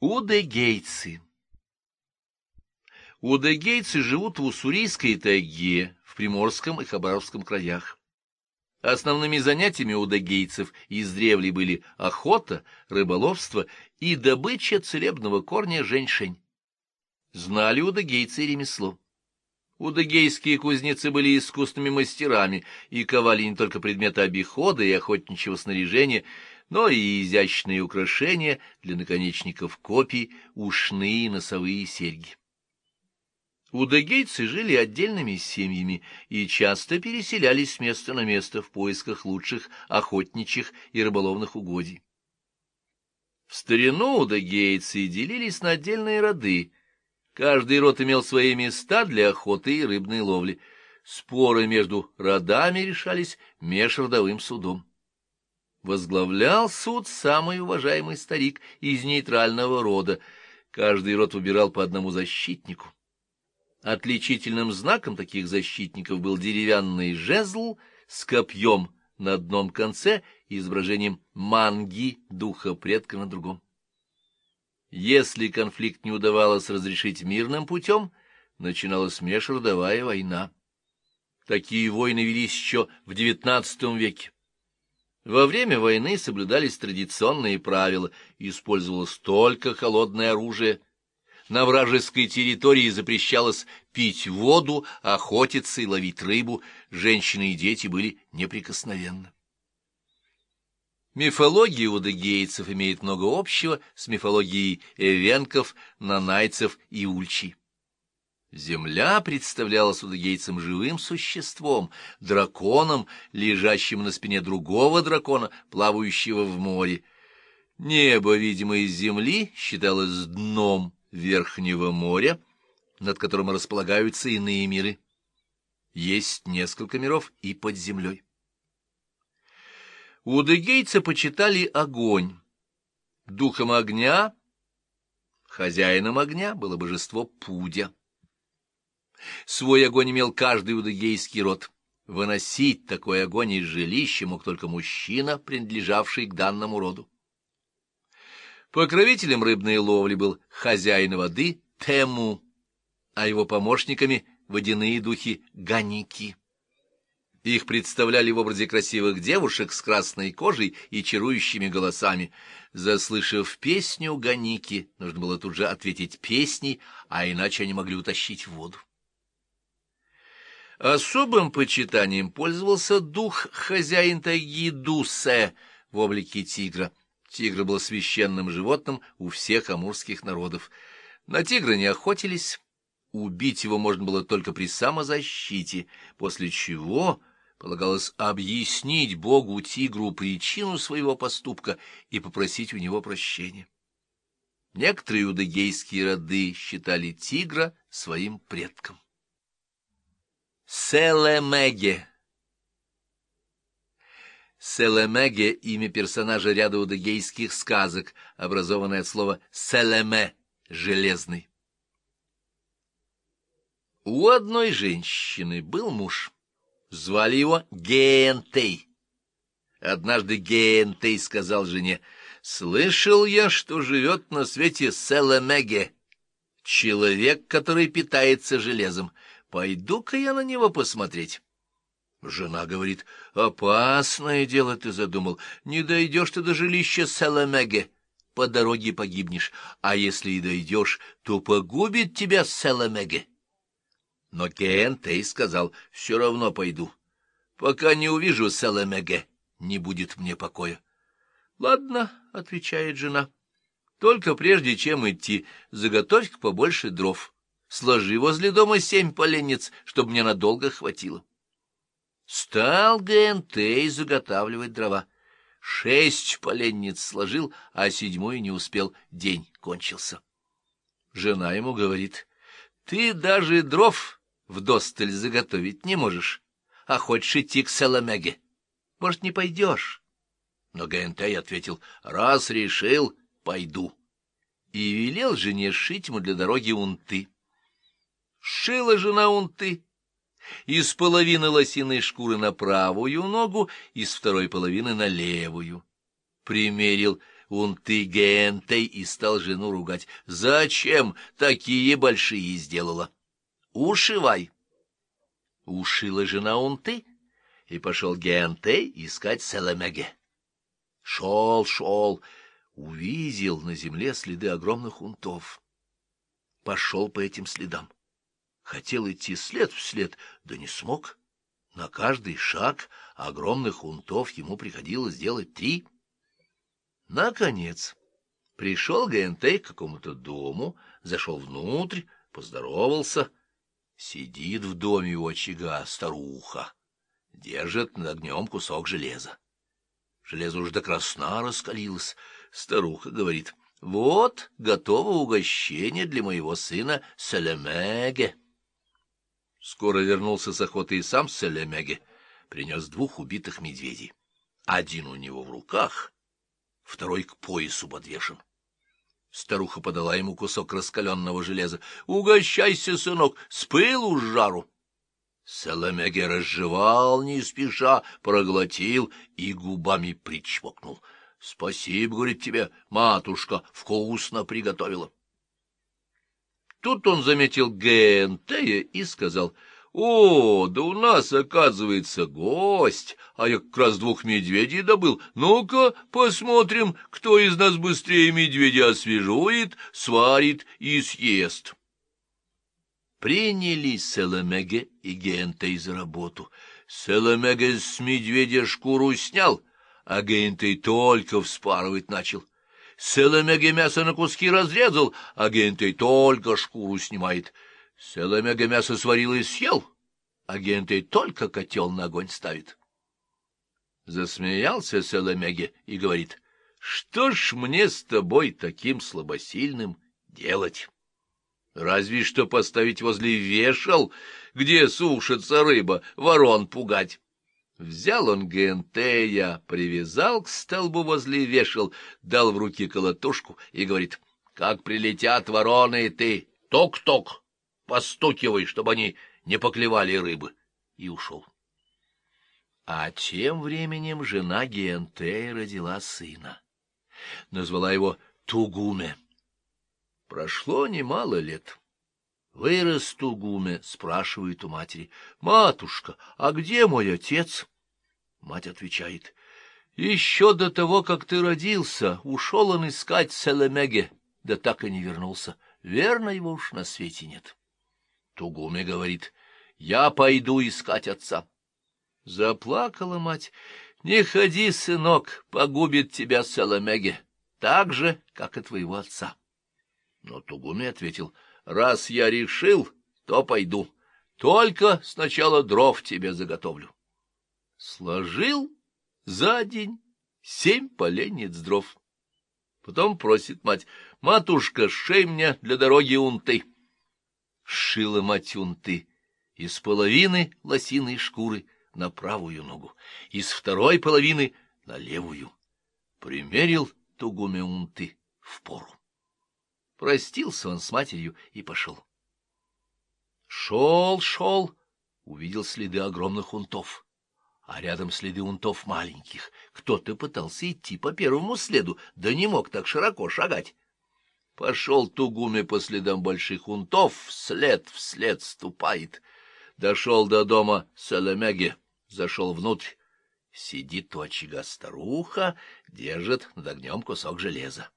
Удегейцы Удегейцы живут в Уссурийской тайге, в Приморском и Хабаровском краях. Основными занятиями удагейцев издревле были охота, рыболовство и добыча целебного корня женьшень. Знали удагейцы ремесло. Удагейские кузнецы были искусными мастерами и ковали не только предметы обихода и охотничьего снаряжения, но и изящные украшения для наконечников копий, ушные и носовые серьги. Удагейцы жили отдельными семьями и часто переселялись с места на место в поисках лучших охотничьих и рыболовных угодий. В старину удагейцы делились на отдельные роды. Каждый род имел свои места для охоты и рыбной ловли. Споры между родами решались межродовым судом. Возглавлял суд самый уважаемый старик из нейтрального рода. Каждый род выбирал по одному защитнику. Отличительным знаком таких защитников был деревянный жезл с копьем на одном конце и изображением манги, духа предка, на другом. Если конфликт не удавалось разрешить мирным путем, начиналась межродовая война. Такие войны велись еще в XIX веке. Во время войны соблюдались традиционные правила, использовалось только холодное оружие. На вражеской территории запрещалось пить воду, охотиться и ловить рыбу, женщины и дети были неприкосновенны. Мифология удагейцев имеет много общего с мифологией эвенков, нанайцев и ульчи. Земля представлялась удагейцам живым существом, драконом, лежащим на спине другого дракона, плавающего в море. Небо, видимо, из земли считалось дном Верхнего моря, над которым располагаются иные миры. Есть несколько миров и под землей. Удыгейцы почитали огонь. Духом огня, хозяином огня было божество Пудя. Свой огонь имел каждый удыгейский род. Выносить такой огонь из жилища мог только мужчина, принадлежавший к данному роду. Покровителем рыбной ловли был хозяин воды Тему, а его помощниками — водяные духи Ганики. Их представляли в образе красивых девушек с красной кожей и чарующими голосами. Заслышав песню Ганики, нужно было тут же ответить песней, а иначе они могли утащить воду. Особым почитанием пользовался дух хозяин тайги в облике тигра. Тигр был священным животным у всех амурских народов. На тигра не охотились, убить его можно было только при самозащите, после чего полагалось объяснить богу-тигру причину своего поступка и попросить у него прощения. Некоторые иудагейские роды считали тигра своим предком. Селемеге Селемеге — имя персонажа ряда удагейских сказок, образованное от слова «селеме» — «железный». У одной женщины был муж. Звали его Геентей. Однажды Геентей сказал жене, «Слышал я, что живет на свете Селемеге, человек, который питается железом. Пойду-ка я на него посмотреть». Жена говорит, «Опасное дело ты задумал. Не дойдешь ты до жилища Селемеге. По дороге погибнешь. А если и дойдешь, то погубит тебя Селемеге». Но Кентей сказал, «Все равно пойду. Пока не увижу Селемеге, не будет мне покоя». «Ладно», — отвечает жена, — «только прежде чем идти, заготовь побольше дров. Сложи возле дома семь поленниц, чтобы мне надолго хватило». Стал Гентей заготавливать дрова. Шесть поленниц сложил, а седьмой не успел, день кончился. Жена ему говорит, «Ты даже дров вдосталь заготовить не можешь, а хочешь идти к Саламеге. Может, не пойдешь?» Но Гентей ответил, «Раз решил, пойду». И велел жене шить ему для дороги унты. Шила жена унты из половины лосиной шкуры на правую ногу, из второй половины на левую. Примерил унты Гентей и стал жену ругать. Зачем такие большие сделала? Ушивай. Ушила жена унты, и пошел Гентей искать Селемеге. Шел, шел, увидел на земле следы огромных унтов. Пошел по этим следам. Хотел идти след в след, да не смог. На каждый шаг огромных унтов ему приходилось делать три. Наконец, пришел Гентей к какому-то дому, зашел внутрь, поздоровался. Сидит в доме у очага старуха, держит над огнем кусок железа. Железо уже до красна раскалилось. Старуха говорит, вот готово угощение для моего сына Селемеге. Скоро вернулся с охоты и сам Селемеге, принес двух убитых медведей. Один у него в руках, второй к поясу подвешен. Старуха подала ему кусок раскаленного железа. — Угощайся, сынок, с пылу с жару. Саламеге разжевал не спеша, проглотил и губами причмокнул. — Спасибо, — говорит тебе, матушка, вкусно приготовила. Тут он заметил Гентея и сказал — «О, да у нас, оказывается, гость, а я как раз двух медведей добыл. Ну-ка, посмотрим, кто из нас быстрее медведя освежует, сварит и съест». Принялись Селемеге и Гентей за работу. Селемеге с медведя шкуру снял, а Гентей только вспарывать начал. Селемеге мясо на куски разрезал, а Гентей только шкуру снимает — Селомега мясо сварил и съел, а Гентей только котел на огонь ставит. Засмеялся Селомеге и говорит, что ж мне с тобой таким слабосильным делать? Разве что поставить возле вешал, где сушится рыба, ворон пугать. Взял он Гентея, привязал к столбу возле вешал, дал в руки колотушку и говорит, как прилетят вороны, ты ток-ток постукивай, чтобы они не поклевали рыбы, и ушел. А тем временем жена Гентея родила сына. Назвала его Тугуме. Прошло немало лет. Вырос Тугуме, спрашивает у матери. — Матушка, а где мой отец? Мать отвечает. — Еще до того, как ты родился, ушел он искать Селемеге, да так и не вернулся. Верно, его уж на свете нет. Тугуме говорит, я пойду искать отца. Заплакала мать. Не ходи, сынок, погубит тебя Саламеге, так же, как и твоего отца. Но Тугуме ответил, раз я решил, то пойду. Только сначала дров тебе заготовлю. Сложил за день семь поленниц дров. Потом просит мать, матушка, шей мне для дороги унты сшила матюнты из половины лосиной шкуры на правую ногу, из второй половины на левую. Примерил тугумеунты в пору. Простился он с матерью и пошел. Шел, шел, увидел следы огромных унтов, а рядом следы унтов маленьких. Кто-то пытался идти по первому следу, да не мог так широко шагать. Пошел Тугуми по следам больших унтов, след вслед ступает. Дошел до дома Селемеги, зашел внутрь. Сидит у очага старуха, держит над огнем кусок железа.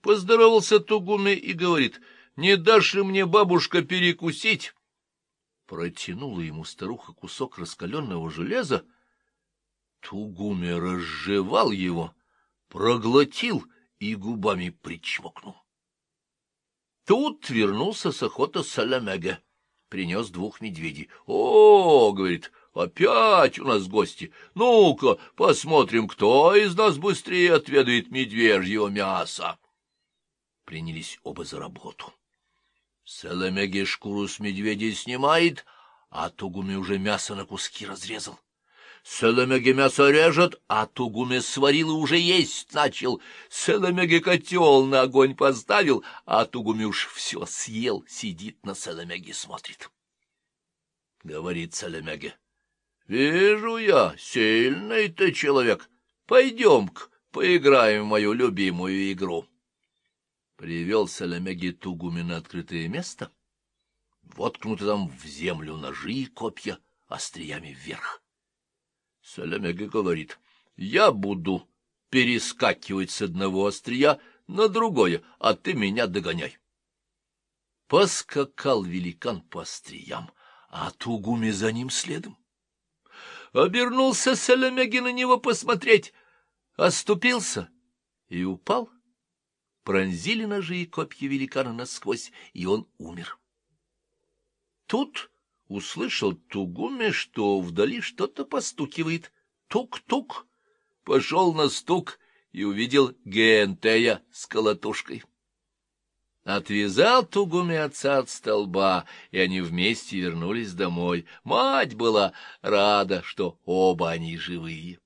Поздоровался Тугуми и говорит, «Не дашь ли мне, бабушка, перекусить?» Протянула ему старуха кусок раскаленного железа. Тугуми разжевал его, проглотил и губами причмокнул. Тут вернулся с охоты Саламега. Принес двух медведей. — О, — говорит, — опять у нас гости. Ну-ка, посмотрим, кто из нас быстрее отведает медвежьего мяса. Принялись оба за работу. Саламеги шкуру с медведей снимает, а Тугуми уже мясо на куски разрезал. Селемеге мясо режет, а Тугуме сварил и уже есть начал. Селемеге котел на огонь поставил, а Тугуме уж все съел, сидит на Селемеге смотрит. Говорит Селемеге, — Вижу я, сильный ты человек. Пойдем-ка, поиграем в мою любимую игру. Привел Саламеги Тугуми на открытое место, воткнуты там в землю ножи и копья остриями вверх. Саламега говорит, я буду перескакивать с одного острия на другое, а ты меня догоняй. Поскакал великан по остриям, а Тугуми за ним следом. Обернулся Саламеги на него посмотреть, оступился и упал. Пронзили ножи и копья великана насквозь, и он умер. Тут услышал Тугуми, что вдали что-то постукивает. Тук-тук. Пошел на стук и увидел Гентея с колотушкой. Отвязал Тугуми отца от столба, и они вместе вернулись домой. Мать была рада, что оба они живые.